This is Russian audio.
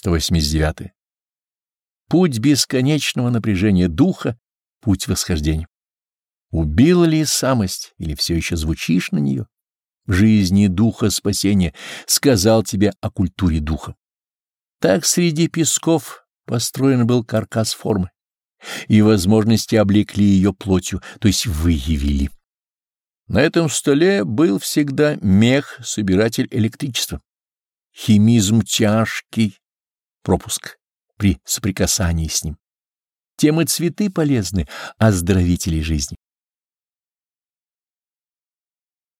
189. Путь бесконечного напряжения духа — путь восхождения. Убила ли самость или все еще звучишь на нее? В жизни духа спасения сказал тебе о культуре духа. Так среди песков построен был каркас формы, и возможности облекли ее плотью, то есть выявили. На этом столе был всегда мех, собиратель электричества. Химизм тяжкий, пропуск при соприкасании с ним. Тем и цветы полезны, оздоровители жизни.